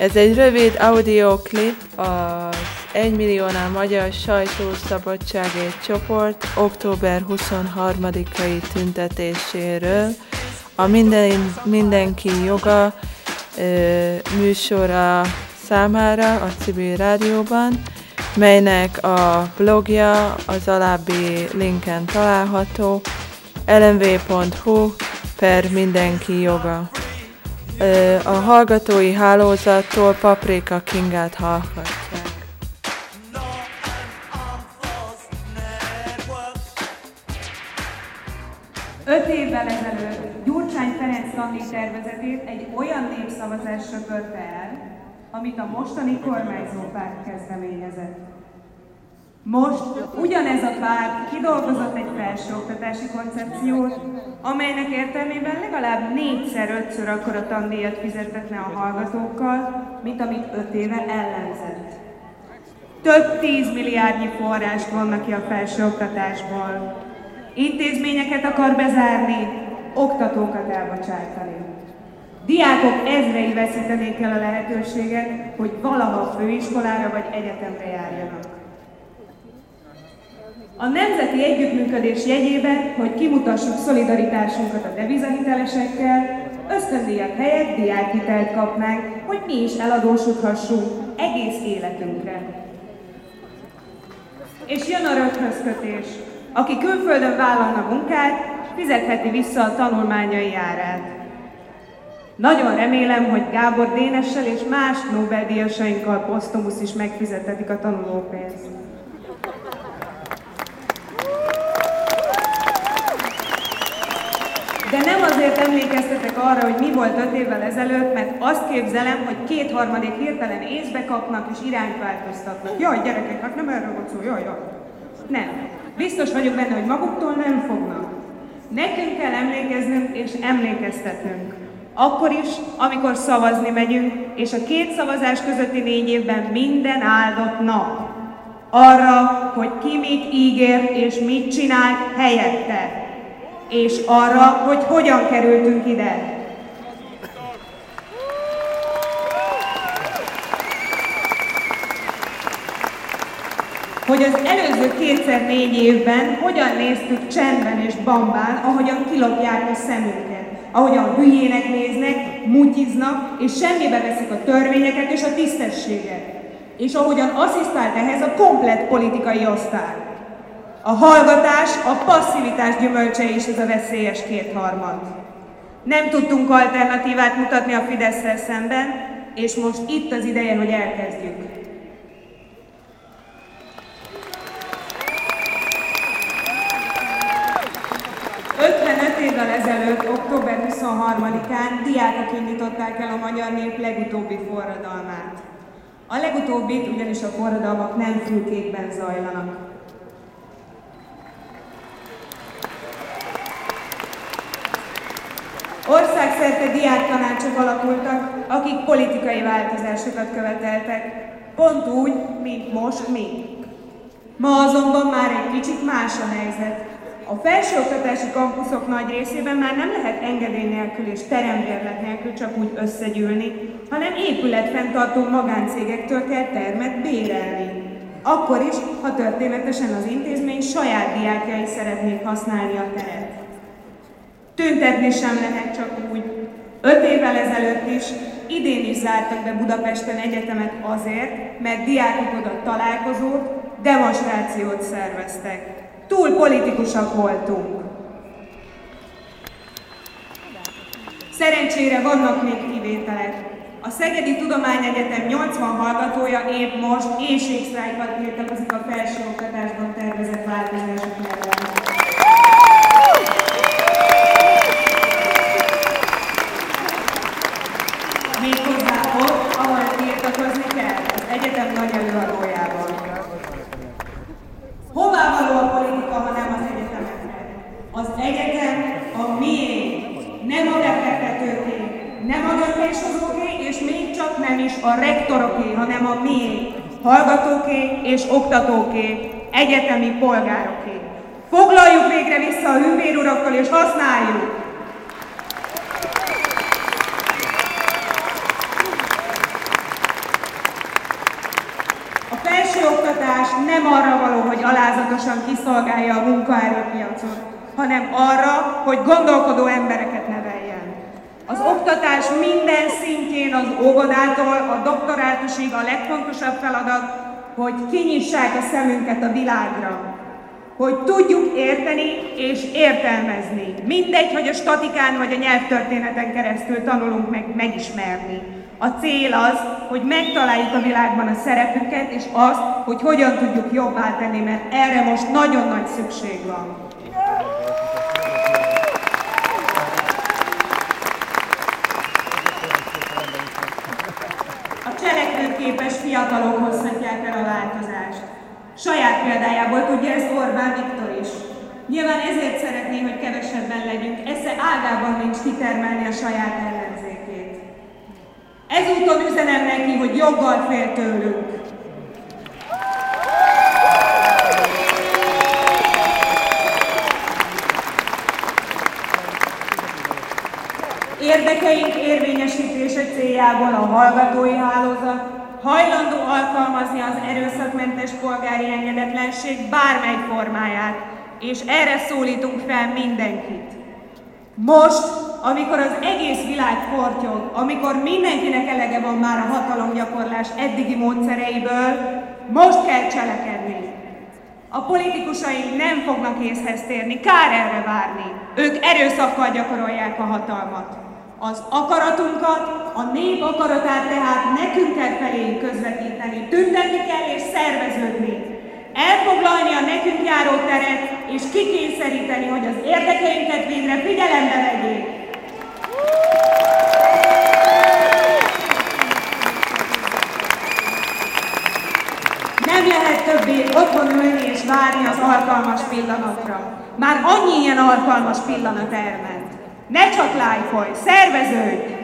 Ez egy rövid audioklip az 1 milliónál magyar sajtószabadságért csoport október 23-ai tüntetéséről. A minden, mindenki joga műsora számára a civil rádióban, melynek a blogja az alábbi linken található lmv.hu per mindenki joga. A hallgatói hálózattól Paprika Kingát hallhatják. Öt évvel ezelőtt Gyurcsány Ferenc Tanni tervezetét egy olyan népszavazásra törte el, amit a mostani kormányzó párt kezdeményezett. Most ugyanez a párt kidolgozott egy felsőoktatási koncepciót, amelynek értelmében legalább négyszer-ötször akkora tandíjat fizettetne a hallgatókkal, mint amit öt éve ellenzett. Több tíz milliárdnyi forrást vannak ki a felsőoktatásból. Intézményeket akar bezárni, oktatókat elbocsátani. Diákok ezrei veszítenék el a lehetőséget, hogy valaha főiskolára vagy egyetemre járjanak. A nemzeti együttműködés jegyében, hogy kimutassuk szolidaritásunkat a devizahitelesekkel, ösztöndíjak helyett diákhitelt kapnánk, hogy mi is eladósodhassunk egész életünkre. És jön a röghözkötés. Aki külföldön vállalna munkát, fizetheti vissza a tanulmányai árát. Nagyon remélem, hogy Gábor Dénessel és más Nobel-díjasainkkal posztomusz is megfizetetik a tanulópénzt. De nem azért emlékeztetek arra, hogy mi volt öt évvel ezelőtt, mert azt képzelem, hogy kétharmadik hirtelen észbe kapnak és irányt változtatnak. Jaj, gyerekek, hát nem erről volt szó, jaj, jaj. Nem. Biztos vagyok benne, hogy maguktól nem fognak. Nekünk kell emlékeznünk és emlékeztetnünk. Akkor is, amikor szavazni megyünk, és a két szavazás közötti négy évben minden áldott nap. Arra, hogy ki mit ígér és mit csinál helyette és arra, hogy hogyan kerültünk ide. Hogy az előző kétszer négy évben hogyan néztük csendben és bambán, ahogyan kilopják a szemünket, ahogyan hülyének néznek, mutiznak, és semmibe veszik a törvényeket és a tisztességet, és ahogyan asszisztált ehhez a komplet politikai osztály. A hallgatás, a passzivitás gyümölcse is ez a veszélyes kétharmad. Nem tudtunk alternatívát mutatni a fidesz szemben, és most itt az ideje, hogy elkezdjük. évvel ezelőtt, október 23-án diákok indították el a magyar nép legutóbbi forradalmát. A legutóbbit ugyanis a forradalmak nem fülkékben zajlanak. Országszerte diáktanácsok alakultak, akik politikai változásokat követeltek, pont úgy, mint most mi. Ma azonban már egy kicsit más a helyzet. A felsőoktatási kampuszok nagy részében már nem lehet engedély nélkül és terembérlet nélkül csak úgy összegyűlni, hanem épületfenntartó magáncégektől kell termet bérelni. Akkor is, ha történetesen az intézmény saját diákjai szeretnék használni a teret. Tüntetni sem lehet csak úgy. Öt évvel ezelőtt is, idén is zártak be Budapesten egyetemet azért, mert diákok oda találkozót, demonstrációt szerveztek. Túl politikusak voltunk. Szerencsére vannak még kivételek. A Szegedi Tudományegyetem 80 hallgatója épp most éjségsztrájkat tiltakozik a felsőoktatásban tervezett változások mellett. egyetem nagy előadójával. Hová való a politika, ha nem az egyetemekre? Az egyetem a miénk, nem a befektetőké, nem a döntéshozóké, és még csak nem is a rektoroké, hanem a miénk, hallgatóké és oktatóké, egyetemi polgároké. Foglaljuk végre vissza a hűbérurakkal és használjuk! Nem arra való, hogy alázatosan kiszolgálja a munkaerőpiacot, hanem arra, hogy gondolkodó embereket neveljen. Az oktatás minden szintjén, az óvodától a doktorátusig a legfontosabb feladat, hogy kinyissák a szemünket a világra, hogy tudjuk érteni és értelmezni. Mindegy, hogy a statikán vagy a nyelvtörténeten keresztül tanulunk meg megismerni. A cél az, hogy megtaláljuk a világban a szerepüket, és azt, hogy hogyan tudjuk jobbá tenni, mert erre most nagyon nagy szükség van. A cselekvőképes fiatalok hozhatják el a változást. Saját példájából tudja ezt Orbán Viktor is. Nyilván ezért szeretné, hogy kevesebben legyünk, esze ágában nincs kitermelni a saját. Ezúton üzenem neki, hogy joggal fél tőlünk. Érdekeink érvényesítése céljából a hallgatói hálózat hajlandó alkalmazni az erőszakmentes polgári engedetlenség bármely formáját, és erre szólítunk fel mindenkit. Most, amikor az egész világ fortyog, amikor mindenkinek elege van már a hatalomgyakorlás eddigi módszereiből, most kell cselekedni. A politikusaink nem fognak észhez térni, kár erre várni. Ők erőszakkal gyakorolják a hatalmat. Az akaratunkat, a nép akaratát tehát nekünk kell feléjük közvetíteni, tüntetni kell és szerveződni. Elfoglalni a nekünk járó teret, és kikényszeríteni, hogy az érdekeinket végre figyelembe vegyék. Nem lehet többé otthon ülni és várni az alkalmas pillanatra. Már annyi ilyen alkalmas pillanat elment. Ne csak lájkolj, szerveződj!